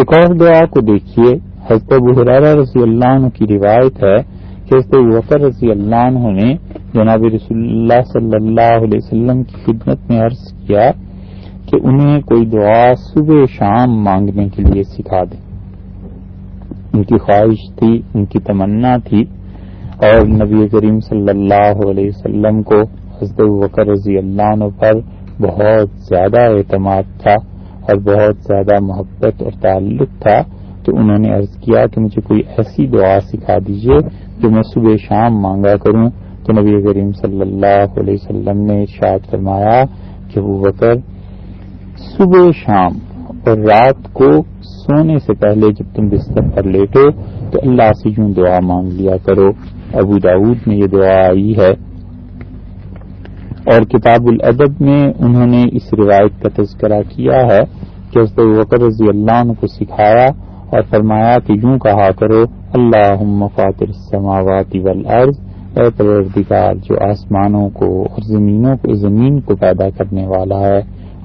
ایک اور دعا کو دیکھیے، حضرت بحرار رضی اللہ عنہ کی روایت ہے کہ حضرت وفر رضی اللہ عنہ نے جناب رسول اللہ صلی اللہ علیہ وسلم کی خدمت میں عرض کیا کہ انہیں کوئی دعا صبح شام مانگنے کے لیے سکھا دیں۔ ان کی خواہش تھی، ان کی تمنا تھی اور نبی کریم صلی اللہ علیہ وسلم کو حضرت وکر رضی اللہ عنہ پر بہت زیادہ اعتماد تھا۔ اور بہت زیادہ محبت اور تعلق تھا تو انہوں نے عرض کیا کہ مجھے کوئی ایسی دعا سکھا دیجیے جو میں صبح شام مانگا کروں۔ تو نبی کریم صلی اللہ علیہ وسلم نے ارشاد فرمایا کہ وہ وکر صبح شام اور رات کو سونے سے پہلے جب تم بستر پر لیٹو تو اللہ سے یوں دعا مانگ لیا کرو۔ ابو داود میں یہ دعا آئی ہے۔ اور کتاب الادب میں انہوں نے اس روایت کا تذکرہ کیا ہے۔ کہ اس وکر رضی اللہ عنہ کو سکھایا اور فرمایا کہ یوں کہا کرو اللہ فاطر السماوات والارض اے پروردگار، جو آسمانوں کو اور زمینوں کو زمین کو پیدا کرنے والا ہے،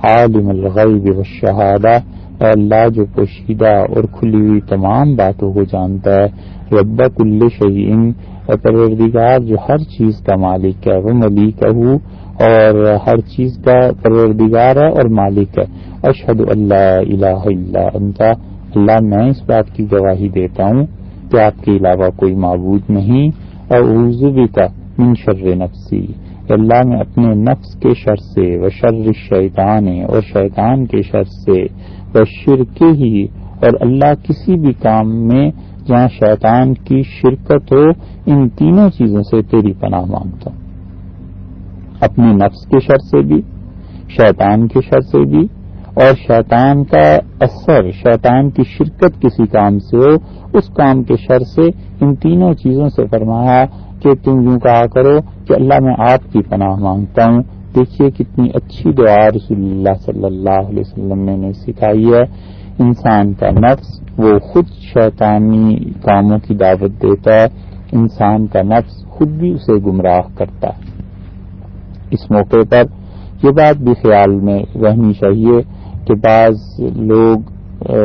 عالم الغیب والشہادہ۔ اے اللہ جو پوشیدہ اور کھلی ہوئی تمام باتوں کو جانتا ہے، رب کل شعین پروردگار جو ہر چیز کا مالک ہے، وہ ملیک ہوں اور ہر چیز کا پروردگار ہے اور مالک ہے۔ اشحد اللہ الہ اللہ انتا اللہ، میں اس بات کی گواہی دیتا ہوں کہ آپ کے علاوہ کوئی معبود نہیں۔ اور اردو کا من شر نفسی۔ اللہ، میں اپنے نفس کے شر سے و شر شیطان اور شیطان کے شر سے شرک ہی اور اللہ کسی بھی کام میں جہاں شیطان کی شرکت ہو، ان تینوں چیزوں سے تیری پناہ مانگتا ہوں۔ اپنے نفس کے شر سے بھی، شیطان کے شر سے بھی، اور شیطان کا اثر، شیطان کی شرکت کسی کام سے ہو، اس کام کے شر سے ان تینوں چیزوں سے فرمایا کہ تم یوں کہا کرو کہ اللہ میں آپ کی پناہ مانگتا ہوں۔ دیکھیے کتنی اچھی دعا رسول اللہ صلی اللہ علیہ وسلم نے سکھائی ہے۔ انسان کا نفس وہ خود شیطانی کاموں کی دعوت دیتا ہے۔ انسان کا نفس خود بھی اسے گمراہ کرتا ہے۔ اس موقع پر یہ بات بھی خیال میں رہنی چاہیے کہ بعض لوگ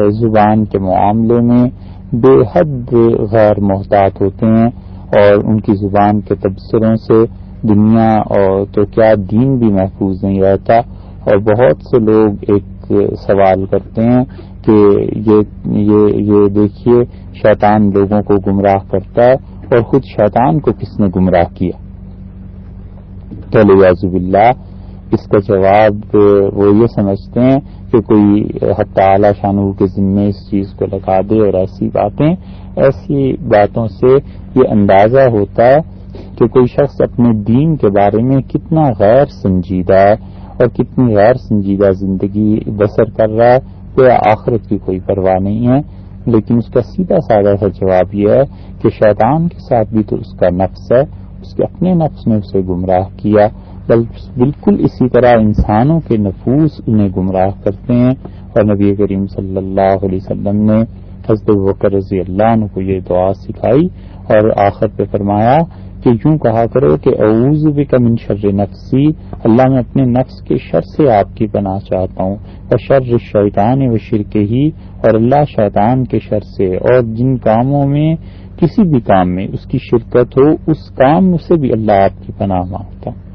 زبان کے معاملے میں بے حد غیر محتاط ہوتے ہیں اور ان کی زبان کے تبصروں سے دنیا اور تو کیا دین بھی محفوظ نہیں رہتا؟ اور بہت سے لوگ ایک سوال کرتے ہیں کہ یہ یہ یہ دیکھیے، شیطان لوگوں کو گمراہ کرتا ہے اور خود شیطان کو کس نے گمراہ کیا؟ اللہ اس کا جواب وہ یہ سمجھتے ہیں کہ کوئی اعلیٰ شانو کے ذمے اس چیز کو لگا دے اور ایسی باتیں، ایسی باتوں سے یہ اندازہ ہوتا ہے کہ کوئی شخص اپنے دین کے بارے میں کتنا غیر سنجیدہ ہے اور کتنی غیر سنجیدہ زندگی بسر کر رہا ہے، تو آخرت کی کوئی پرواہ نہیں ہے۔ لیکن اس کا سیدھا سادہ سا جواب یہ ہے کہ شیطان کے ساتھ بھی تو اس کا نفس ہے، اس کے اپنے نفس نے اسے گمراہ کیا۔ بالکل اسی طرح انسانوں کے نفوس انہیں گمراہ کرتے ہیں۔ اور نبی کریم صلی اللہ علیہ وسلم نے حضرت وکر رضی اللہ عنہ کو یہ دعا سکھائی اور آخر پہ فرمایا کہ یوں کہا کرو کہ اعوذ بک من شر نفسی، اللہ میں اپنے نفس کے شر سے آپ کی پناہ چاہتا ہوں اور شر شیطان و شرک ہی، اور اللہ شیطان کے شر سے، اور جن کاموں میں کسی بھی کام میں اس کی شرکت ہو، اس کام سے بھی اللہ آپ کی پناہ مانگتا ہوں۔